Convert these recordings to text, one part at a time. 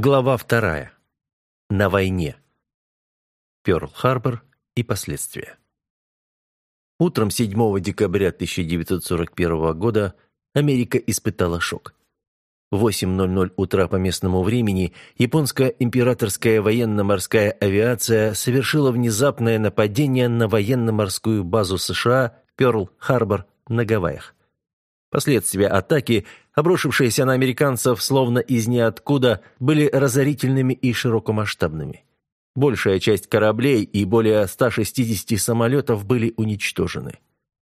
Глава вторая. На войне. Пёрл-Харбор и последствия. Утром 7 декабря 1941 года Америка испытала шок. В 8.00 утра по местному времени японская императорская военно-морская авиация совершила внезапное нападение на военно-морскую базу США Пёрл-Харбор на Гавайях. Последствия атаки, обрушившиеся на американцев словно из ниоткуда, были разорительными и широкомасштабными. Большая часть кораблей и более 160 самолетов были уничтожены.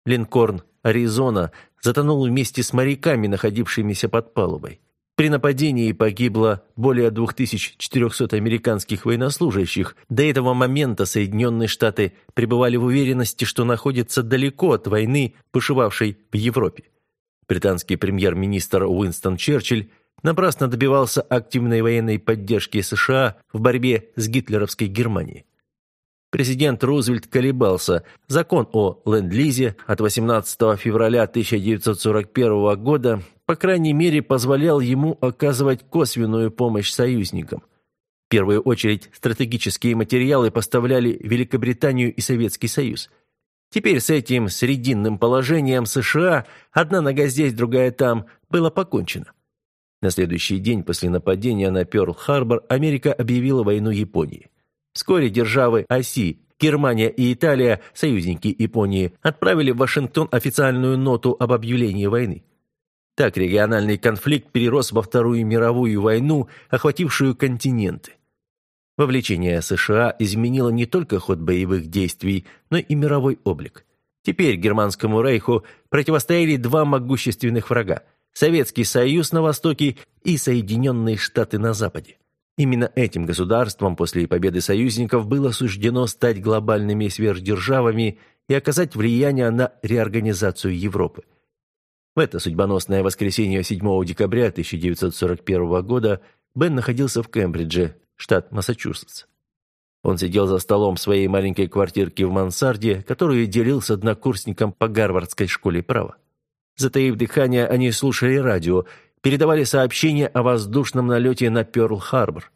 Линкорн «Аризона» затонул вместе с моряками, находившимися под палубой. При нападении погибло более 2400 американских военнослужащих. До этого момента Соединенные Штаты пребывали в уверенности, что находятся далеко от войны, бушевавшей в Европе. Британский премьер-министр Уинстон Черчилль напрасно добивался активной военной поддержки США в борьбе с гитлеровской Германией. Президент Рузвельт колебался. Закон о Ленд-Лизе от 18 февраля 1941 года, по крайней мере, позволял ему оказывать косвенную помощь союзникам. В первую очередь, стратегические материалы поставляли Великобританию и Советский Союз – Теперь с этим срединным положением США, одна нога здесь, другая там, было покончено. На следующий день после нападения на Пёрл-Харбор Америка объявила войну Японии. Вскоре державы оси Германия и Италия, союзники Японии, отправили в Вашингтон официальную ноту об объявлении войны. Так региональный конфликт перерос во Вторую мировую войну, охватившую континенты. Вовлечение США изменило не только ход боевых действий, но и мировой облик. Теперь германскому рейху противостояли два могущественных врага – Советский Союз на востоке и Соединенные Штаты на западе. Именно этим государствам после победы союзников было суждено стать глобальными сверхдержавами и оказать влияние на реорганизацию Европы. В это судьбоносное воскресенье 7 декабря 1941 года Бен находился в Кембридже, штат Массачусетс. Он сидел за столом в своей маленькой квартирке в мансарде, которую делил с однокурсником по Гарвардской школе права. Затаив дыхание, они слушали радио, передавали сообщения о воздушном налете на Пёрл-Харбор.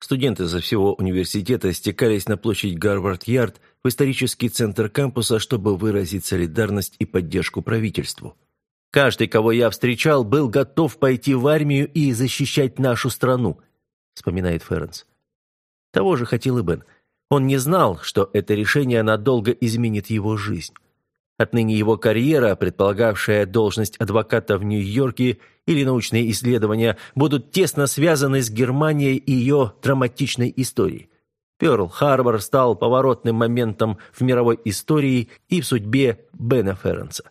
Студенты со всего университета стекались на площадь Гарвард-Ярд в исторический центр кампуса, чтобы выразить солидарность и поддержку правительству. «Каждый, кого я встречал, был готов пойти в армию и защищать нашу страну», вспоминает Ференс. Того же хотел и Бен. Он не знал, что это решение надолго изменит его жизнь. Отныне его карьера, предполагавшая должность адвоката в Нью-Йорке или научные исследования, будут тесно связаны с Германией и ее драматичной историей. Пёрл-Харбор стал поворотным моментом в мировой истории и в судьбе Бена Ференса.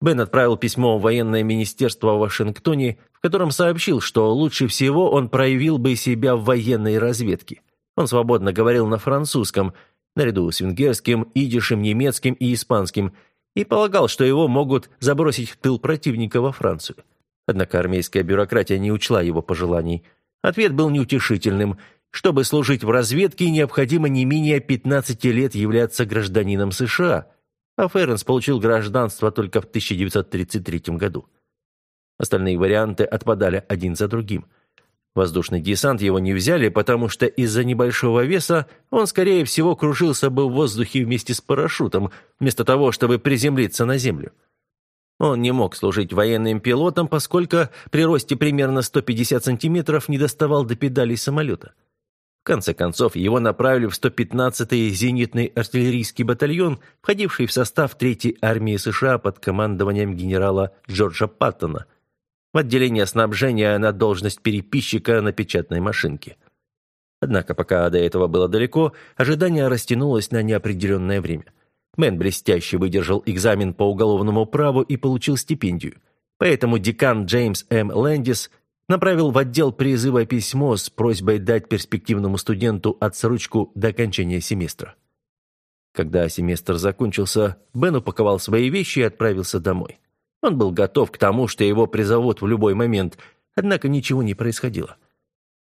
Бен отправил письмо в военное министерство в Вашингтоне, в котором сообщил, что лучше всего он проявил бы себя в военной разведке. Он свободно говорил на французском, наряду с венгерским, идишем, немецким и испанским, и полагал, что его могут забросить в тыл противника во Францию. Однако армейская бюрократия не учла его пожеланий. Ответ был неутешительным. Чтобы служить в разведке, необходимо не менее 15 лет являться гражданином США – а Ференс получил гражданство только в 1933 году. Остальные варианты отпадали один за другим. Воздушный десант его не взяли, потому что из-за небольшого веса он, скорее всего, кружился бы в воздухе вместе с парашютом, вместо того, чтобы приземлиться на землю. Он не мог служить военным пилотом, поскольку при росте примерно 150 сантиметров не доставал до педалей самолета. Конце концов, его направили в 115-й зенитный артиллерийский батальон, входивший в состав Третьей армии США под командованием генерала Джорджа Паттона, в отделение снабжения на должность переписчика на печатной машинке. Однако пока до этого было далеко, ожидание растянулось на неопределенное время. Мэн блестяще выдержал экзамен по уголовному праву и получил стипендию. Поэтому декан Джеймс М. Лэндис – направил в отдел призыва письмо с просьбой дать перспективному студенту отсрочку до окончания семестра. Когда семестр закончился, Бен упаковал свои вещи и отправился домой. Он был готов к тому, что его призовут в любой момент, однако ничего не происходило.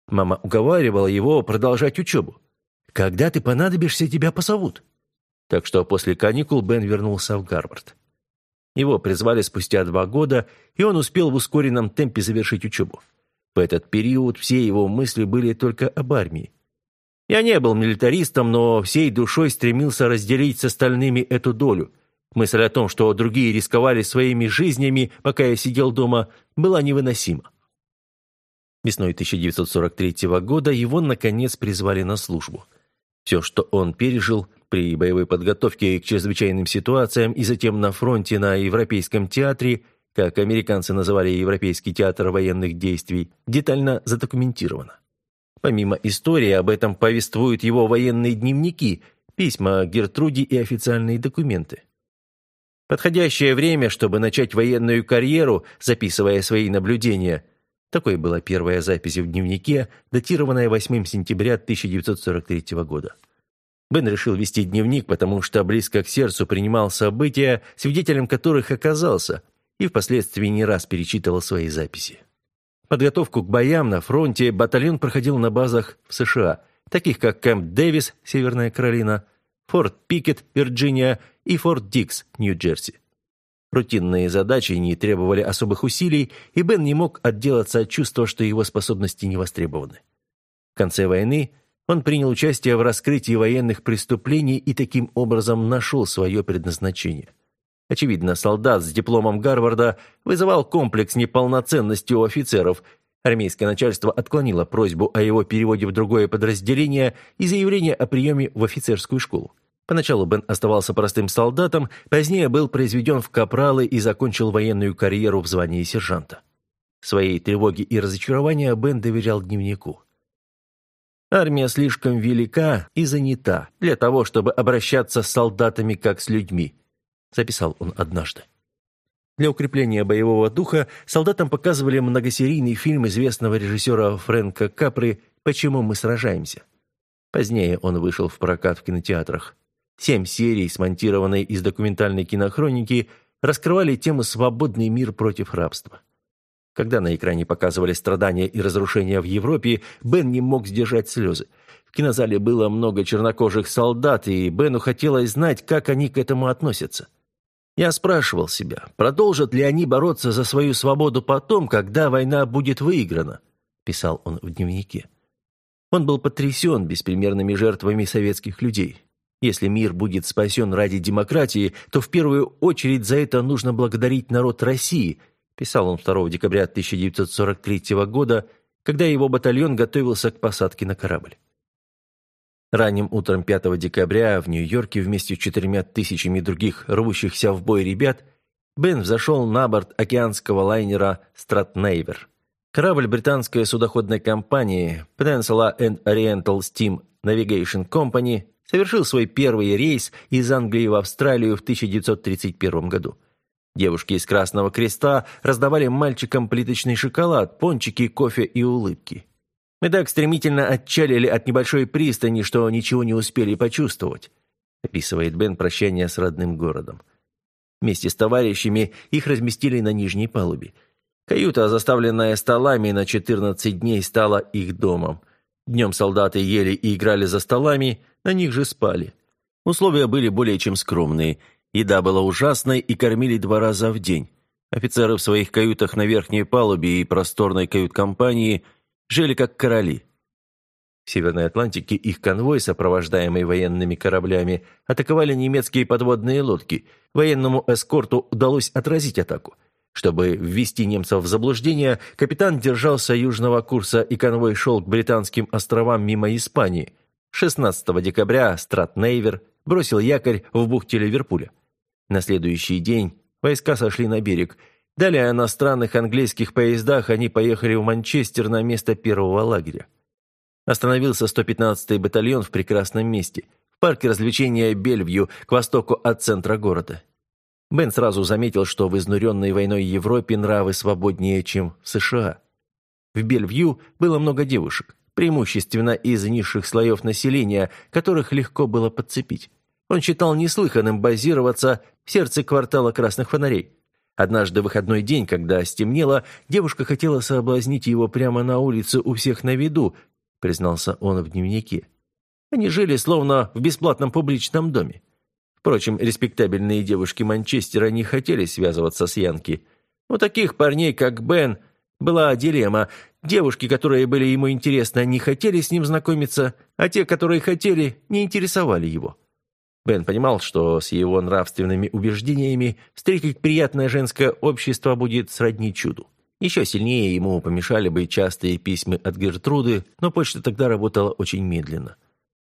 Мама уговаривала его продолжать учебу. «Когда ты понадобишься, тебя позовут». Так что после каникул Бен вернулся в Гарвард. Его призвали спустя два года, и он успел в ускоренном темпе завершить учебу. В этот период все его мысли были только об армии. Я не был милитаристом, но всей душой стремился разделить с остальными эту долю. Мысль о том, что другие рисковали своими жизнями, пока я сидел дома, была невыносима. Весной 1943 года его, наконец, призвали на службу. Все, что он пережил при боевой подготовке к чрезвычайным ситуациям и затем на фронте на Европейском театре, как американцы называли Европейский театр военных действий, детально задокументировано. Помимо истории, об этом повествуют его военные дневники, письма Гертруде и официальные документы. Подходящее время, чтобы начать военную карьеру, записывая свои наблюдения – такой была первая запись в дневнике, датированная 8 сентября 1943 года. Бен решил вести дневник, потому что близко к сердцу принимал события, свидетелем которых оказался, и впоследствии не раз перечитывал свои записи. Подготовку к боям на фронте батальон проходил на базах в США, таких как Кэмп Дэвис, Северная Каролина, Форт Пикет, Вирджиния и Форт Дикс, Нью-Джерси. Рутинные задачи не требовали особых усилий, и Бен не мог отделаться от чувства, что его способности не востребованы. В конце войны он принял участие в раскрытии военных преступлений и таким образом нашел свое предназначение. Очевидно, солдат с дипломом Гарварда вызывал комплекс неполноценности у офицеров. Армейское начальство отклонило просьбу о его переводе в другое подразделение и заявление о приеме в офицерскую школу. Поначалу Бен оставался простым солдатом, позднее был произведен в капралы и закончил военную карьеру в звании сержанта. Своей тревоги и разочарования Бен доверял дневнику. Армия слишком велика и занята для того, чтобы обращаться с солдатами как с людьми, записал он однажды. Для укрепления боевого духа солдатам показывали многосерийный фильм известного режиссера Фрэнка Капри «Почему мы сражаемся». Позднее он вышел в прокат в кинотеатрах. Семь серий, смонтированные из документальной кинохроники, раскрывали тему «Свободный мир против рабства». Когда на экране показывали страдания и разрушения в Европе, Бен не мог сдержать слезы. В кинозале было много чернокожих солдат, и Бену хотелось знать, как они к этому относятся. Я спрашивал себя, продолжат ли они бороться за свою свободу потом, когда война будет выиграна, писал он в дневнике. Он был потрясен беспримерными жертвами советских людей. Если мир будет спасен ради демократии, то в первую очередь за это нужно благодарить народ России, писал он 2 декабря 1943 года, когда его батальон готовился к посадке на корабль. Ранним утром 5 декабря в Нью-Йорке вместе с четырьмя тысячами других рвущихся в бой ребят Бен взошел на борт океанского лайнера «Стратнейвер». Корабль британской судоходной компании Peninsula and Oriental Steam Navigation Company совершил свой первый рейс из Англии в Австралию в 1931 году. Девушки из Красного Креста раздавали мальчикам плиточный шоколад, пончики, кофе и улыбки. Мы так стремительно отчалили от небольшой пристани, что ничего не успели почувствовать, описывает Бен прощание с родным городом. Вместе с товарищами их разместили на нижней палубе. Каюта, заставленная столами на 14 дней, стала их домом. Днем солдаты ели и играли за столами, на них же спали. Условия были более чем скромные. Еда была ужасной и кормили два раза в день. Офицеры в своих каютах на верхней палубе и просторной кают-компании жили как короли. В Северной Атлантике их конвой, сопровождаемый военными кораблями, атаковали немецкие подводные лодки. Военному эскорту удалось отразить атаку. Чтобы ввести немцев в заблуждение, капитан держался южного курса, и конвой шел к британским островам мимо Испании. 16 декабря Стратнейвер бросил якорь в бухте Ливерпуля. На следующий день войска сошли на берег. Далее на странных английских поездах они поехали в Манчестер на место первого лагеря. Остановился 115-й батальон в прекрасном месте, в парке развлечения Бельвью, к востоку от центра города. Бен сразу заметил, что в изнуренной войной Европе нравы свободнее, чем в США. В Бельвью было много девушек преимущественно из низших слоев населения, которых легко было подцепить. Он считал неслыханным базироваться в сердце квартала красных фонарей. Однажды выходной день, когда стемнело, девушка хотела соблазнить его прямо на улице у всех на виду, признался он в дневнике. Они жили словно в бесплатном публичном доме. Впрочем, респектабельные девушки Манчестера не хотели связываться с Янки. У таких парней, как Бен, Была дилемма. Девушки, которые были ему интересны, не хотели с ним знакомиться, а те, которые хотели, не интересовали его. Бен понимал, что с его нравственными убеждениями встретить приятное женское общество будет сродни чуду. Еще сильнее ему помешали бы частые письма от Гертруды, но почта тогда работала очень медленно.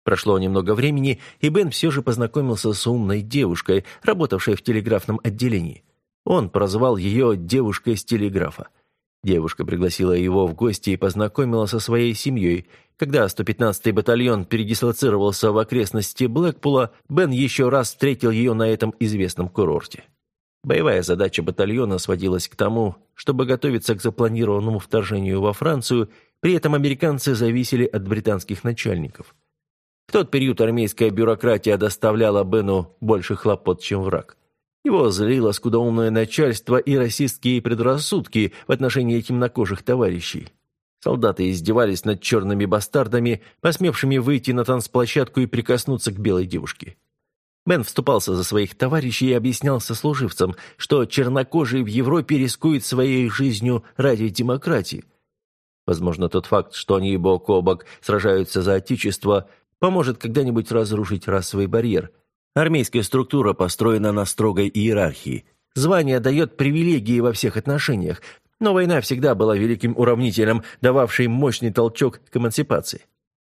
Прошло немного времени, и Бен все же познакомился с умной девушкой, работавшей в телеграфном отделении. Он прозвал ее «девушкой с телеграфа». Девушка пригласила его в гости и познакомила со своей семьей. Когда 115-й батальон передислоцировался в окрестности Блэкпула, Бен еще раз встретил ее на этом известном курорте. Боевая задача батальона сводилась к тому, чтобы готовиться к запланированному вторжению во Францию, при этом американцы зависели от британских начальников. Тот период армейская бюрократия доставляла Бену больше хлопот, чем враг. Его злило скудоумное начальство и расистские предрассудки в отношении темнокожих товарищей. Солдаты издевались над черными бастардами, посмевшими выйти на танцплощадку и прикоснуться к белой девушке. Бен вступался за своих товарищей и объяснял сослуживцам, что чернокожие в Европе рискуют своей жизнью ради демократии. Возможно, тот факт, что они бок о бок сражаются за Отечество, поможет когда-нибудь разрушить расовый барьер – Армейская структура построена на строгой иерархии. Звание дает привилегии во всех отношениях, но война всегда была великим уравнителем, дававшей мощный толчок к эмансипации.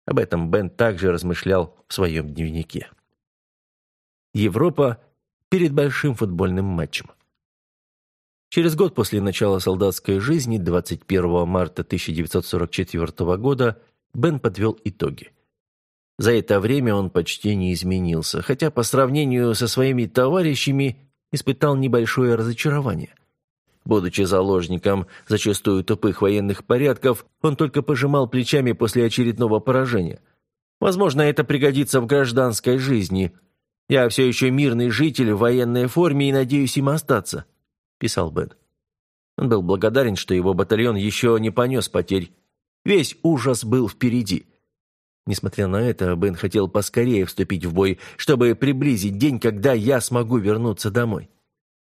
Об этом Бен также размышлял в своем дневнике. Европа перед большим футбольным матчем. Через год после начала солдатской жизни, 21 марта 1944 года, Бен подвел итоги. За это время он почти не изменился, хотя по сравнению со своими товарищами испытал небольшое разочарование. Будучи заложником зачастую тупых военных порядков, он только пожимал плечами после очередного поражения. Возможно, это пригодится в гражданской жизни. Я все еще мирный житель в военной форме и надеюсь им остаться», – писал Бен. Он был благодарен, что его батальон еще не понес потерь. Весь ужас был впереди – Несмотря на это, Бен хотел поскорее вступить в бой, чтобы приблизить день, когда я смогу вернуться домой.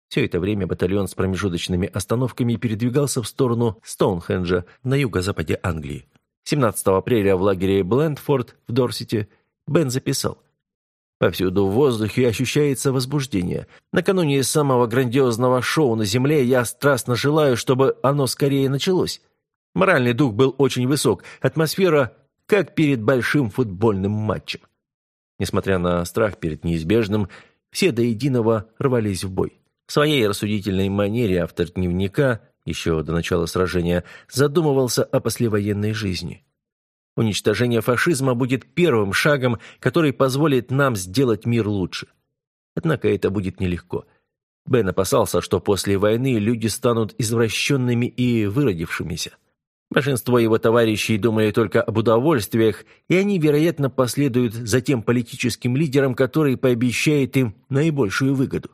Все это время батальон с промежуточными остановками передвигался в сторону Стоунхенджа на юго-западе Англии. 17 апреля в лагере Блендфорд в Дорсете Бен записал. Повсюду в воздухе ощущается возбуждение. Накануне самого грандиозного шоу на Земле я страстно желаю, чтобы оно скорее началось. Моральный дух был очень высок, атмосфера как перед большим футбольным матчем. Несмотря на страх перед неизбежным, все до единого рвались в бой. В своей рассудительной манере автор дневника, еще до начала сражения, задумывался о послевоенной жизни. Уничтожение фашизма будет первым шагом, который позволит нам сделать мир лучше. Однако это будет нелегко. Бен опасался, что после войны люди станут извращенными и выродившимися. Большинство его товарищей думали только об удовольствиях, и они, вероятно, последуют за тем политическим лидером, который пообещает им наибольшую выгоду.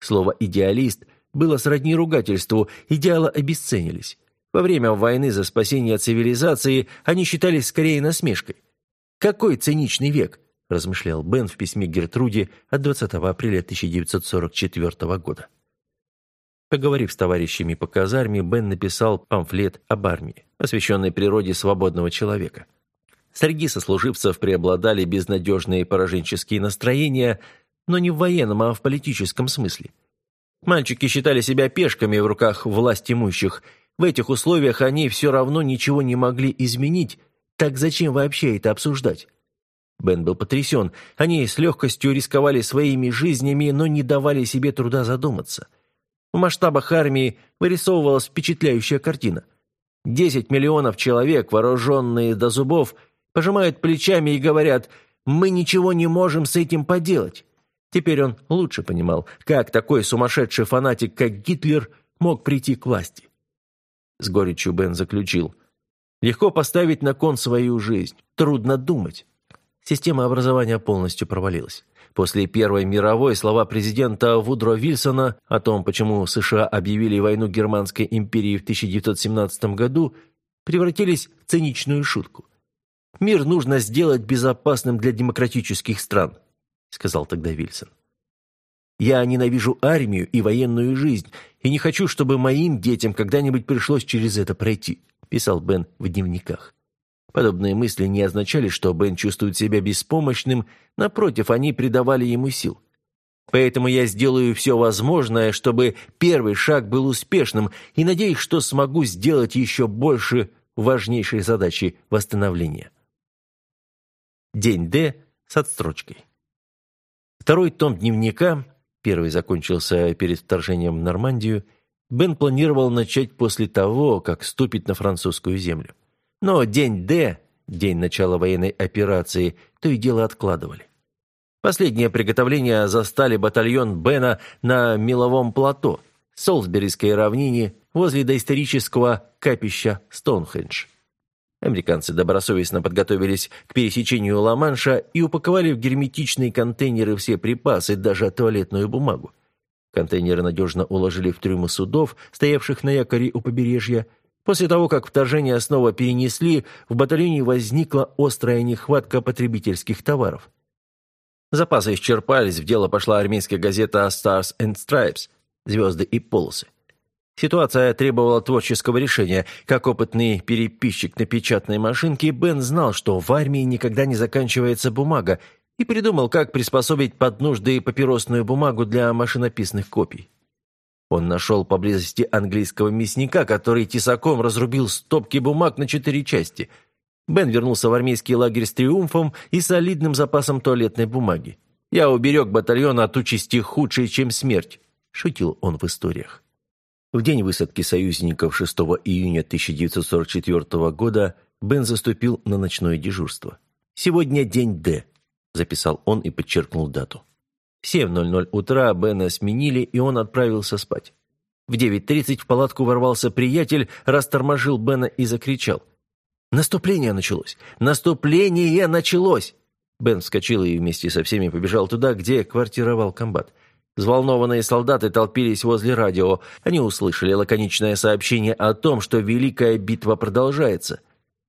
Слово «идеалист» было сродни ругательству, идеалы обесценились. Во время войны за спасение цивилизации они считались скорее насмешкой. «Какой циничный век!» – размышлял Бен в письме Гертруде от 20 апреля 1944 года. Поговорив с товарищами по казарме, Бен написал памфлет об армии, посвященный природе свободного человека. Среди сослуживцев преобладали безнадежные пораженческие настроения, но не в военном, а в политическом смысле. Мальчики считали себя пешками в руках власть имущих. В этих условиях они все равно ничего не могли изменить, так зачем вообще это обсуждать? Бен был потрясен. Они с легкостью рисковали своими жизнями, но не давали себе труда задуматься – в масштабах армии вырисовывалась впечатляющая картина. Десять миллионов человек, вооруженные до зубов, пожимают плечами и говорят «Мы ничего не можем с этим поделать». Теперь он лучше понимал, как такой сумасшедший фанатик, как Гитлер, мог прийти к власти. С горечью Бен заключил. Легко поставить на кон свою жизнь, трудно думать. Система образования полностью провалилась. После Первой мировой слова президента Вудро Вильсона о том, почему США объявили войну Германской империи в 1917 году, превратились в циничную шутку. «Мир нужно сделать безопасным для демократических стран», — сказал тогда Вильсон. «Я ненавижу армию и военную жизнь, и не хочу, чтобы моим детям когда-нибудь пришлось через это пройти», писал Бен в дневниках. Подобные мысли не означали, что Бен чувствует себя беспомощным, напротив, они придавали ему сил. Поэтому я сделаю все возможное, чтобы первый шаг был успешным, и надеюсь, что смогу сделать еще больше важнейшей задачи восстановления. День Д с отстрочкой. Второй том дневника, первый закончился перед вторжением в Нормандию, Бен планировал начать после того, как ступит на французскую землю. Но день Д, день начала военной операции, то и дело откладывали. Последнее приготовление застали батальон Бена на меловом плато, Солсберийской равнине, возле доисторического капища Стоунхендж. Американцы добросовестно подготовились к пересечению Ла-Манша и упаковали в герметичные контейнеры все припасы, даже туалетную бумагу. Контейнеры надежно уложили в трюмы судов, стоявших на якоре у побережья. После того, как вторжение снова перенесли, в батальоне возникла острая нехватка потребительских товаров. Запасы исчерпались, в дело пошла армейская газета «Stars and Stripes» «Звезды и полосы». Ситуация требовала творческого решения. Как опытный переписчик на печатной машинке, Бен знал, что в армии никогда не заканчивается бумага, и придумал, как приспособить под нужды папиросную бумагу для машинописных копий. Он нашел поблизости английского мясника, который тесаком разрубил стопки бумаг на четыре части – Бен вернулся в армейский лагерь с триумфом и солидным запасом туалетной бумаги. «Я уберег батальон от участи худшей, чем смерть», – шутил он в историях. В день высадки союзников 6 июня 1944 года Бен заступил на ночное дежурство. «Сегодня день Д», – записал он и подчеркнул дату. В 7.00 утра Бена сменили, и он отправился спать. В 9.30 в палатку ворвался приятель, расторможил Бена и закричал – Наступление началось! Наступление началось!» Бен вскочил и вместе со всеми побежал туда, где квартировал комбат. Взволнованные солдаты толпились возле радио. Они услышали лаконичное сообщение о том, что Великая битва продолжается.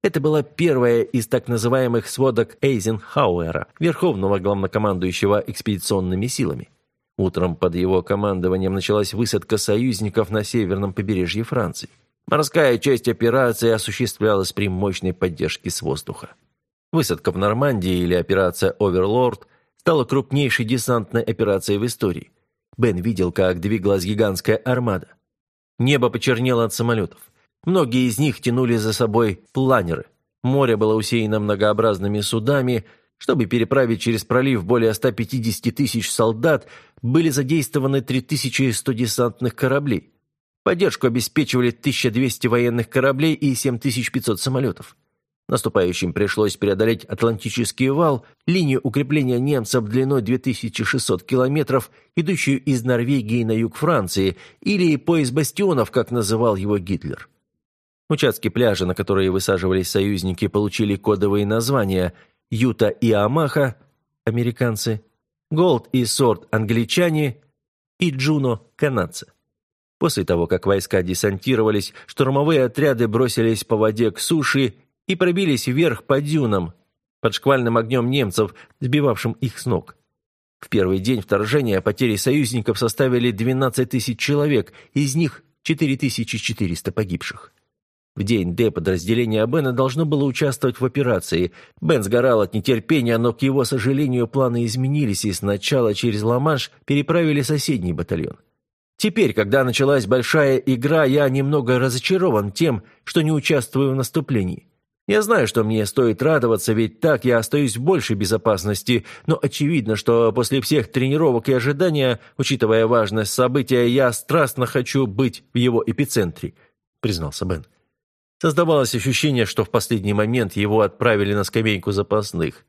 Это была первая из так называемых сводок Эйзенхауэра, верховного главнокомандующего экспедиционными силами. Утром под его командованием началась высадка союзников на северном побережье Франции. Морская часть операции осуществлялась при мощной поддержке с воздуха. Высадка в Нормандии или операция «Оверлорд» стала крупнейшей десантной операцией в истории. Бен видел, как двигалась гигантская армада. Небо почернело от самолетов. Многие из них тянули за собой планеры. Море было усеяно многообразными судами. Чтобы переправить через пролив более 150 тысяч солдат, были задействованы 3100 десантных кораблей. Поддержку обеспечивали 1200 военных кораблей и 7500 самолетов. Наступающим пришлось преодолеть Атлантический вал, линию укрепления немцев длиной 2600 километров, идущую из Норвегии на юг Франции, или пояс бастионов, как называл его Гитлер. Участки пляжа, на которые высаживались союзники, получили кодовые названия «Юта» и «Амаха» – американцы, «Голд» и «Сорт» – англичане и «Джуно» – канадцы. После того, как войска десантировались, штурмовые отряды бросились по воде к суше и пробились вверх по дюнам, под шквальным огнем немцев, сбивавшим их с ног. В первый день вторжения потери союзников составили 12 тысяч человек, из них 4400 погибших. В день Д подразделение Бена должно было участвовать в операции. Бен сгорал от нетерпения, но, к его сожалению, планы изменились, и сначала через Ла-Манш переправили соседний батальон. Теперь, когда началась большая игра, я немного разочарован тем, что не участвую в наступлении. Я знаю, что мне стоит радоваться, ведь так я остаюсь в большей безопасности, но очевидно, что после всех тренировок и ожидания, учитывая важность события, я страстно хочу быть в его эпицентре», — признался Бен. Создавалось ощущение, что в последний момент его отправили на скамейку запасных.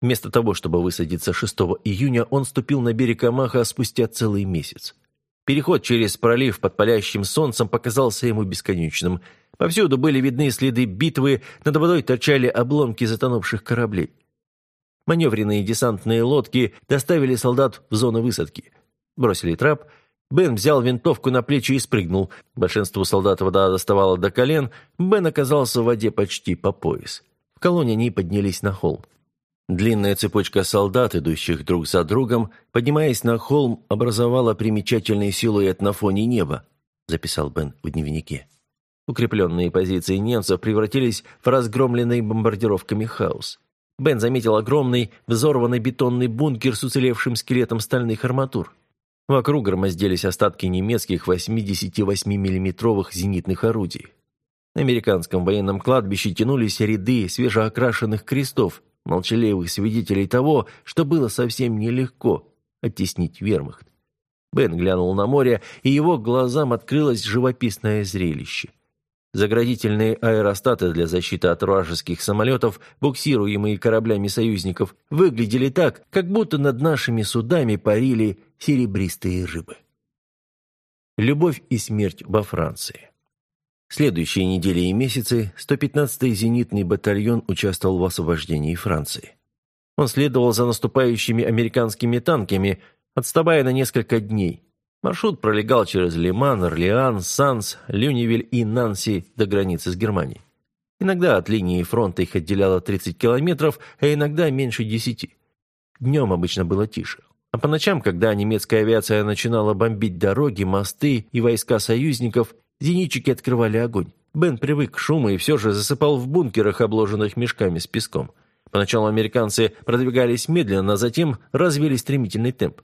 Вместо того, чтобы высадиться 6 июня, он ступил на берег Амаха спустя целый месяц. Переход через пролив под палящим солнцем показался ему бесконечным. Повсюду были видны следы битвы, над водой торчали обломки затонувших кораблей. Маневренные десантные лодки доставили солдат в зону высадки. Бросили трап. Бен взял винтовку на плечи и спрыгнул. Большинству солдат вода доставала до колен. Бен оказался в воде почти по пояс. В колонне они поднялись на холм. Длинная цепочка солдат, идущих друг за другом, поднимаясь на холм, образовала примечательный силуэт на фоне неба, записал Бен в дневнике. Укрепленные позиции немцев превратились в разгромленный бомбардировками хаос. Бен заметил огромный, взорванный бетонный бункер с уцелевшим скелетом стальных арматур. Вокруг громоздились остатки немецких 88 миллиметровых зенитных орудий. На американском военном кладбище тянулись ряды свежеокрашенных крестов, молчаливых свидетелей того, что было совсем нелегко оттеснить вермахт. Бен глянул на море, и его глазам открылось живописное зрелище. Заградительные аэростаты для защиты от вражеских самолетов, буксируемые кораблями союзников, выглядели так, как будто над нашими судами парили серебристые рыбы. Любовь и смерть во Франции. Следующие недели и месяцы 115-й зенитный батальон участвовал в освобождении Франции. Он следовал за наступающими американскими танками, отставая на несколько дней. Маршрут пролегал через Лиман, Орлеан, Санс, Люневиль и Нанси до границы с Германией. Иногда от линии фронта их отделяло 30 километров, а иногда меньше 10. Днем обычно было тише. А по ночам, когда немецкая авиация начинала бомбить дороги, мосты и войска союзников, Зенитчики открывали огонь. Бен привык к шуму и все же засыпал в бункерах, обложенных мешками с песком. Поначалу американцы продвигались медленно, а затем развили стремительный темп.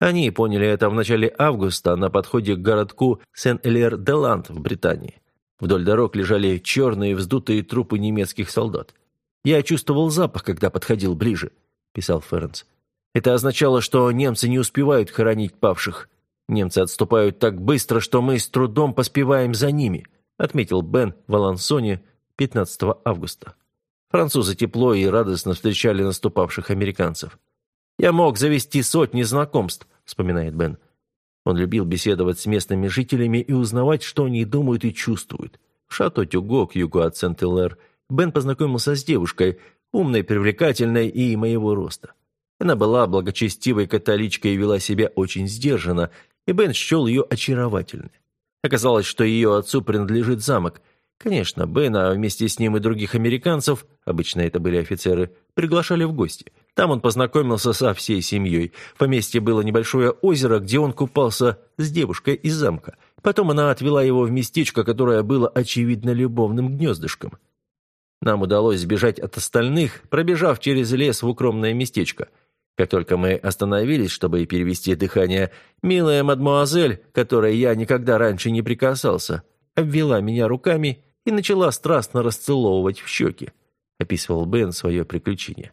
Они поняли это в начале августа на подходе к городку Сен-Элер-де-Ланд в Британии. Вдоль дорог лежали черные вздутые трупы немецких солдат. «Я чувствовал запах, когда подходил ближе», – писал Ференс. «Это означало, что немцы не успевают хоронить павших. Немцы отступают так быстро, что мы с трудом поспеваем за ними», отметил Бен в Алансоне 15 августа. Французы тепло и радостно встречали наступавших американцев. «Я мог завести сотни знакомств», вспоминает Бен. Он любил беседовать с местными жителями и узнавать, что они думают и чувствуют. В шато Тюго, к югу от Сент-Элэр, Бен познакомился с девушкой, умной, привлекательной и моего роста. Она была благочестивой католичкой и вела себя очень сдержанно, и Бен счел ее очаровательной. Оказалось, что ее отцу принадлежит замок. Конечно, Бена, а вместе с ним и других американцев, обычно это были офицеры, приглашали в гости. Там он познакомился со всей семьей. В поместье было небольшое озеро, где он купался с девушкой из замка. Потом она отвела его в местечко, которое было, очевидно, любовным гнездышком. Нам удалось сбежать от остальных, пробежав через лес в укромное местечко – как только мы остановились, чтобы перевести дыхание, милая мадмуазель, которой я никогда раньше не прикасался, обвела меня руками и начала страстно расцеловывать в щеки, описывал Бен свое приключение.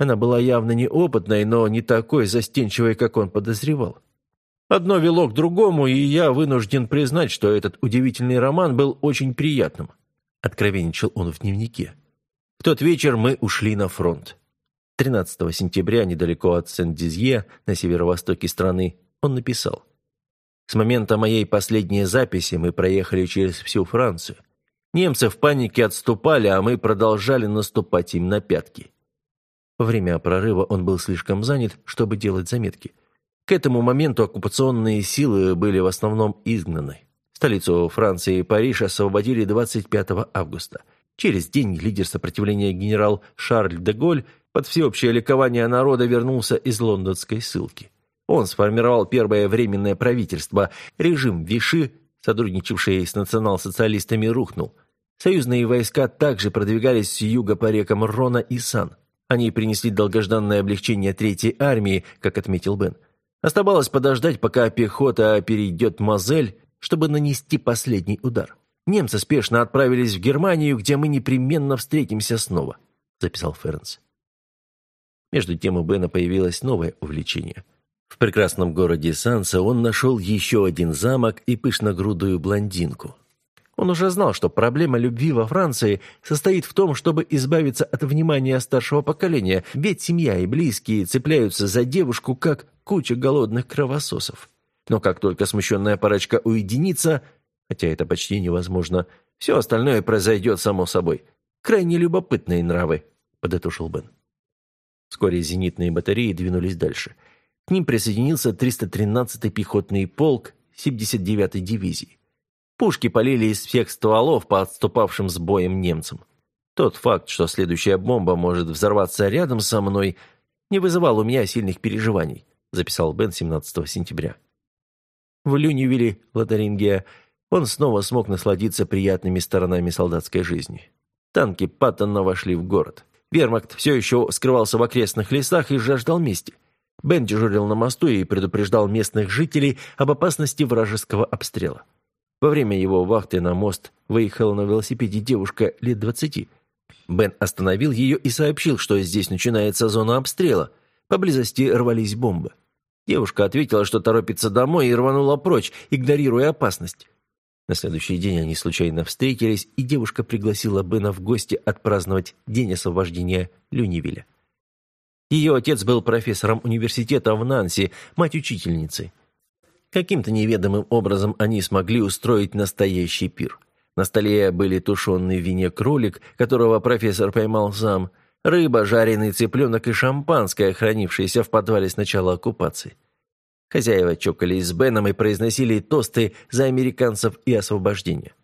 Она была явно неопытной, но не такой застенчивой, как он подозревал. Одно вело к другому, и я вынужден признать, что этот удивительный роман был очень приятным. Откровенничал он в дневнике. В тот вечер мы ушли на фронт. 13 сентября, недалеко от Сен-Дизье, на северо-востоке страны, он написал «С момента моей последней записи мы проехали через всю Францию. Немцы в панике отступали, а мы продолжали наступать им на пятки». Во время прорыва он был слишком занят, чтобы делать заметки. К этому моменту оккупационные силы были в основном изгнаны. Столицу Франции и Париж освободили 25 августа. Через день лидер сопротивления генерал Шарль де Голь под всеобщее ликование народа вернулся из лондонской ссылки. Он сформировал первое временное правительство. Режим Виши, сотрудничавший с национал-социалистами, рухнул. Союзные войска также продвигались с юга по рекам Рона и Сан. Они принесли долгожданное облегчение Третьей армии, как отметил Бен. Оставалось подождать, пока пехота перейдет Мозель, чтобы нанести последний удар. Немцы спешно отправились в Германию, где мы непременно встретимся снова, записал Фернс. Между тем у Бена появилось новое увлечение. В прекрасном городе Санса он нашел еще один замок и пышногрудую блондинку. Он уже знал, что проблема любви во Франции состоит в том, чтобы избавиться от внимания старшего поколения, ведь семья и близкие цепляются за девушку, как куча голодных кровососов. Но как только смущенная парочка уединится, хотя это почти невозможно, все остальное произойдет само собой. Крайне любопытные нравы, подытожил Бен. Вскоре зенитные батареи двинулись дальше. К ним присоединился 313-й пехотный полк 79-й дивизии. Пушки полили из всех стволов по отступавшим с боем немцам. Тот факт, что следующая бомба может взорваться рядом со мной, не вызывал у меня сильных переживаний, записал Бен 17 сентября. В Люнивилле, Лотарингия, он снова смог насладиться приятными сторонами солдатской жизни. Танки Паттона вошли в город. Вермакт все еще скрывался в окрестных лесах и жаждал мести. Бен дежурил на мосту и предупреждал местных жителей об опасности вражеского обстрела. Во время его вахты на мост выехала на велосипеде девушка лет двадцати. Бен остановил ее и сообщил, что здесь начинается зона обстрела. Поблизости рвались бомбы. Девушка ответила, что торопится домой и рванула прочь, игнорируя опасность. На следующий день они случайно встретились, и девушка пригласила Бена в гости отпраздновать День освобождения Люнивиля. Ее отец был профессором университета в Нанси, мать учительницы. Каким-то неведомым образом они смогли устроить настоящий пир. На столе были тушеный в вине кролик, которого профессор поймал сам, рыба, жареный цыпленок и шампанское, хранившееся в подвале с начала оккупации. Хозяева чокались с Беном и произносили тосты за американцев и освобождение.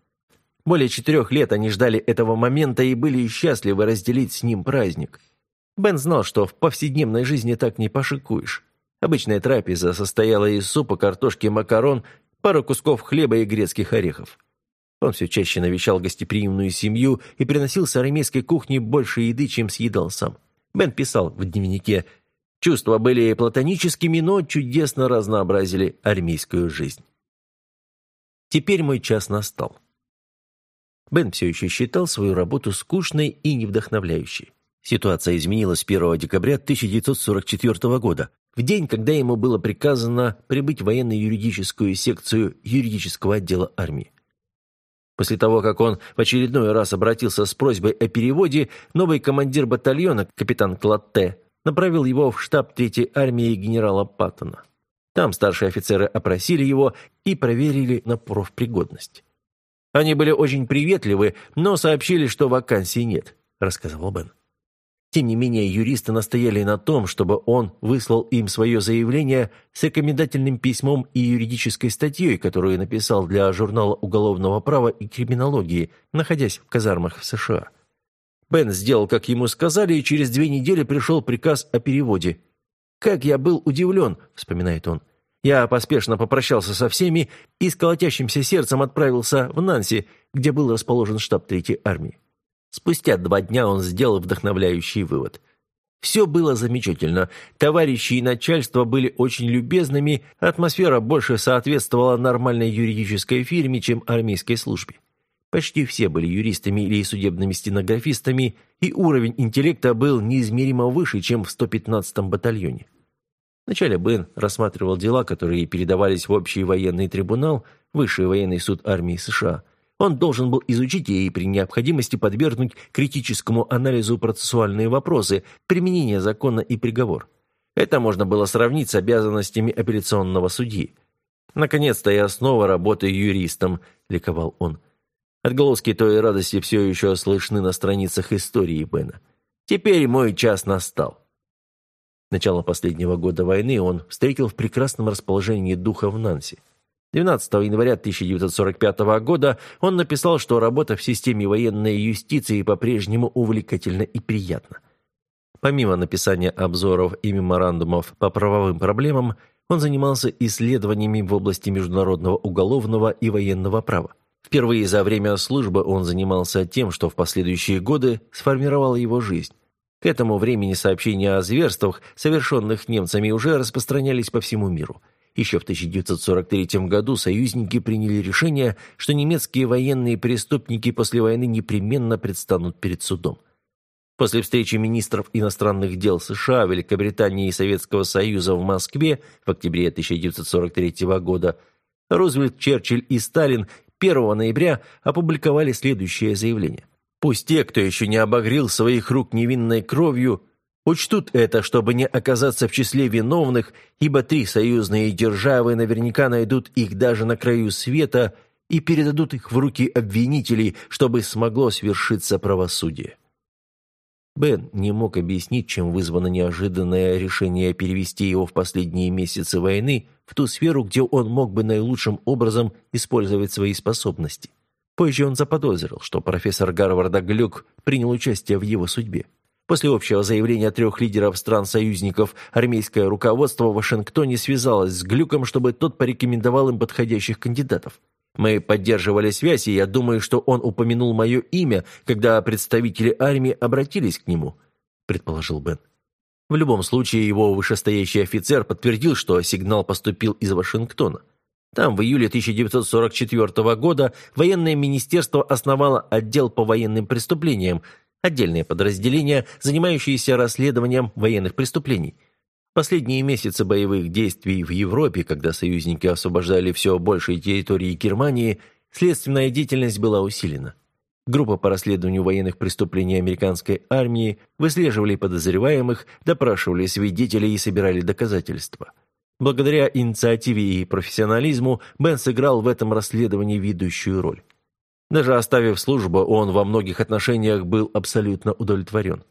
Более четырех лет они ждали этого момента и были счастливы разделить с ним праздник – Бен знал, что в повседневной жизни так не пошикуешь. Обычная трапеза состояла из супа, картошки, макарон, пары кусков хлеба и грецких орехов. Он все чаще навещал гостеприимную семью и приносил с армейской кухни больше еды, чем съедал сам. Бен писал в дневнике «Чувства были платоническими, но чудесно разнообразили армейскую жизнь». Теперь мой час настал. Бен все еще считал свою работу скучной и невдохновляющей. Ситуация изменилась 1 декабря 1944 года, в день, когда ему было приказано прибыть в военно-юридическую секцию юридического отдела армии. После того, как он в очередной раз обратился с просьбой о переводе, новый командир батальона, капитан Клатте, направил его в штаб Третьей армии генерала Паттона. Там старшие офицеры опросили его и проверили на профпригодность. «Они были очень приветливы, но сообщили, что вакансий нет», – рассказывал Бен. Тем не менее, юристы настояли на том, чтобы он выслал им свое заявление с рекомендательным письмом и юридической статьей, которую написал для журнала уголовного права и криминологии, находясь в казармах в США. Бен сделал, как ему сказали, и через две недели пришел приказ о переводе. «Как я был удивлен», — вспоминает он. «Я поспешно попрощался со всеми и с колотящимся сердцем отправился в Нанси, где был расположен штаб Третьей армии. Спустя два дня он сделал вдохновляющий вывод. Все было замечательно. Товарищи и начальство были очень любезными, атмосфера больше соответствовала нормальной юридической фирме, чем армейской службе. Почти все были юристами или судебными стенографистами, и уровень интеллекта был неизмеримо выше, чем в 115-м батальоне. Вначале Бен рассматривал дела, которые передавались в общий военный трибунал, высший военный суд армии США – он должен был изучить и при необходимости подвергнуть критическому анализу процессуальные вопросы, применение закона и приговор. Это можно было сравнить с обязанностями апелляционного судьи. «Наконец-то я снова работаю юристом», – ликовал он. Отголоски той радости все еще слышны на страницах истории Бена. «Теперь мой час настал». Начало последнего года войны он встретил в прекрасном расположении духа в Нанси. 12 января 1945 года он написал, что работа в системе военной юстиции по-прежнему увлекательна и приятна. Помимо написания обзоров и меморандумов по правовым проблемам, он занимался исследованиями в области международного уголовного и военного права. Впервые за время службы он занимался тем, что в последующие годы сформировало его жизнь. К этому времени сообщения о зверствах, совершенных немцами, уже распространялись по всему миру – еще в 1943 году союзники приняли решение, что немецкие военные преступники после войны непременно предстанут перед судом. После встречи министров иностранных дел США, Великобритании и Советского Союза в Москве в октябре 1943 года Рузвельт, Черчилль и Сталин 1 ноября опубликовали следующее заявление. «Пусть те, кто еще не обогрел своих рук невинной кровью, Учтут это, чтобы не оказаться в числе виновных, ибо три союзные державы наверняка найдут их даже на краю света и передадут их в руки обвинителей, чтобы смогло свершиться правосудие. Бен не мог объяснить, чем вызвано неожиданное решение перевести его в последние месяцы войны в ту сферу, где он мог бы наилучшим образом использовать свои способности. Позже он заподозрил, что профессор Гарварда Глюк принял участие в его судьбе. После общего заявления трех лидеров стран-союзников армейское руководство в Вашингтоне связалось с Глюком, чтобы тот порекомендовал им подходящих кандидатов. Мы поддерживали связь, и я думаю, что он упомянул мое имя, когда представители армии обратились к нему», – предположил Бен. В любом случае, его вышестоящий офицер подтвердил, что сигнал поступил из Вашингтона. Там в июле 1944 года военное министерство основало отдел по военным преступлениям, отдельное подразделение, занимающееся расследованием военных преступлений – Последние месяцы боевых действий в Европе, когда союзники освобождали все большие территории Германии, следственная деятельность была усилена. Группа по расследованию военных преступлений американской армии выслеживали подозреваемых, допрашивали свидетелей и собирали доказательства. Благодаря инициативе и профессионализму Бен сыграл в этом расследовании ведущую роль. Даже оставив службу, он во многих отношениях был абсолютно удовлетворен.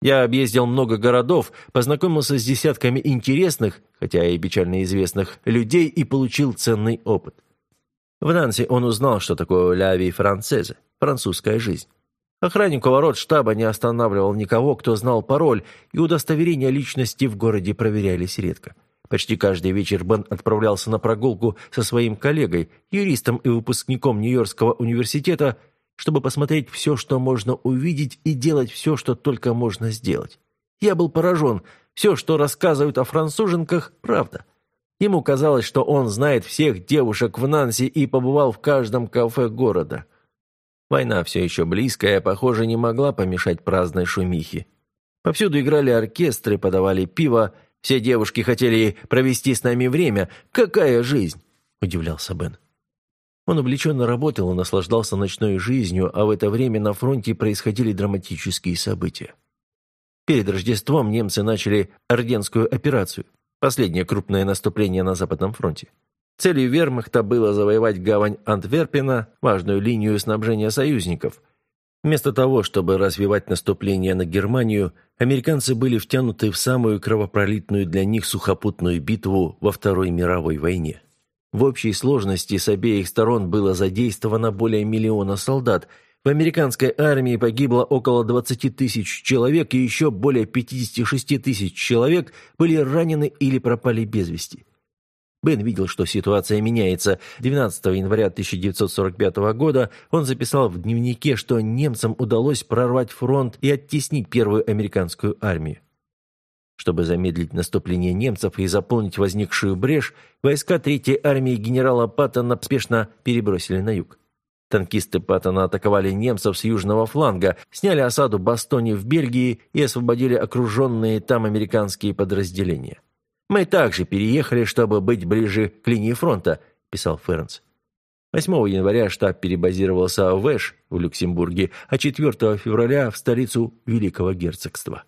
Я объездил много городов, познакомился с десятками интересных, хотя и печально известных, людей и получил ценный опыт. В Нанси он узнал, что такое «ля францезе» – французская жизнь. Охранник у ворот штаба не останавливал никого, кто знал пароль, и удостоверения личности в городе проверялись редко. Почти каждый вечер Бен отправлялся на прогулку со своим коллегой, юристом и выпускником Нью-Йоркского университета – чтобы посмотреть все, что можно увидеть, и делать все, что только можно сделать. Я был поражен. Все, что рассказывают о француженках, правда. Ему казалось, что он знает всех девушек в Нанси и побывал в каждом кафе города. Война все еще близкая, похоже, не могла помешать праздной шумихе. Повсюду играли оркестры, подавали пиво. Все девушки хотели провести с нами время. Какая жизнь!» – удивлялся Бен. Он увлеченно работал и наслаждался ночной жизнью, а в это время на фронте происходили драматические события. Перед Рождеством немцы начали Орденскую операцию, последнее крупное наступление на Западном фронте. Целью вермахта было завоевать гавань Антверпена, важную линию снабжения союзников. Вместо того, чтобы развивать наступление на Германию, американцы были втянуты в самую кровопролитную для них сухопутную битву во Второй мировой войне. В общей сложности с обеих сторон было задействовано более миллиона солдат. В американской армии погибло около 20 тысяч человек, и еще более 56 тысяч человек были ранены или пропали без вести. Бен видел, что ситуация меняется. 12 января 1945 года он записал в дневнике, что немцам удалось прорвать фронт и оттеснить первую американскую армию. Чтобы замедлить наступление немцев и заполнить возникшую брешь, войска Третьей армии генерала Паттона спешно перебросили на юг. Танкисты Паттона атаковали немцев с южного фланга, сняли осаду Бастони в Бельгии и освободили окруженные там американские подразделения. «Мы также переехали, чтобы быть ближе к линии фронта», – писал Ференс. 8 января штаб перебазировался в Эш в Люксембурге, а 4 февраля в столицу Великого Герцогства.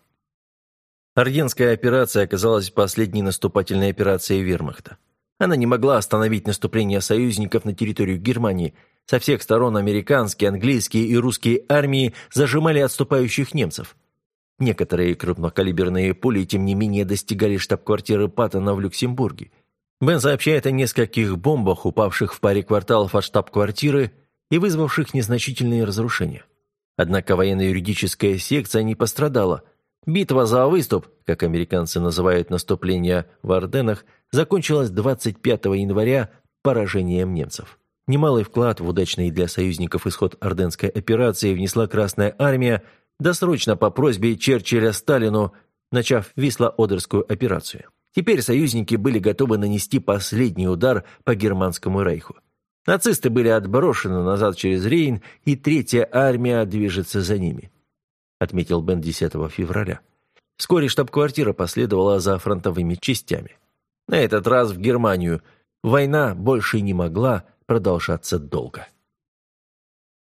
Орденская операция оказалась последней наступательной операцией вермахта. Она не могла остановить наступление союзников на территорию Германии. Со всех сторон американские, английские и русские армии зажимали отступающих немцев. Некоторые крупнокалиберные пули, тем не менее, достигали штаб-квартиры Паттона в Люксембурге. Бен сообщает о нескольких бомбах, упавших в паре кварталов от штаб-квартиры и вызвавших незначительные разрушения. Однако военно-юридическая секция не пострадала – Битва за выступ, как американцы называют наступление в Орденах, закончилась 25 января поражением немцев. Немалый вклад в удачный для союзников исход Орденской операции внесла Красная Армия, досрочно по просьбе Черчилля Сталину, начав Висло-Одерскую операцию. Теперь союзники были готовы нанести последний удар по Германскому рейху. Нацисты были отброшены назад через Рейн, и Третья армия движется за ними отметил Бен 10 февраля. Вскоре штаб-квартира последовала за фронтовыми частями. На этот раз в Германию. Война больше не могла продолжаться долго.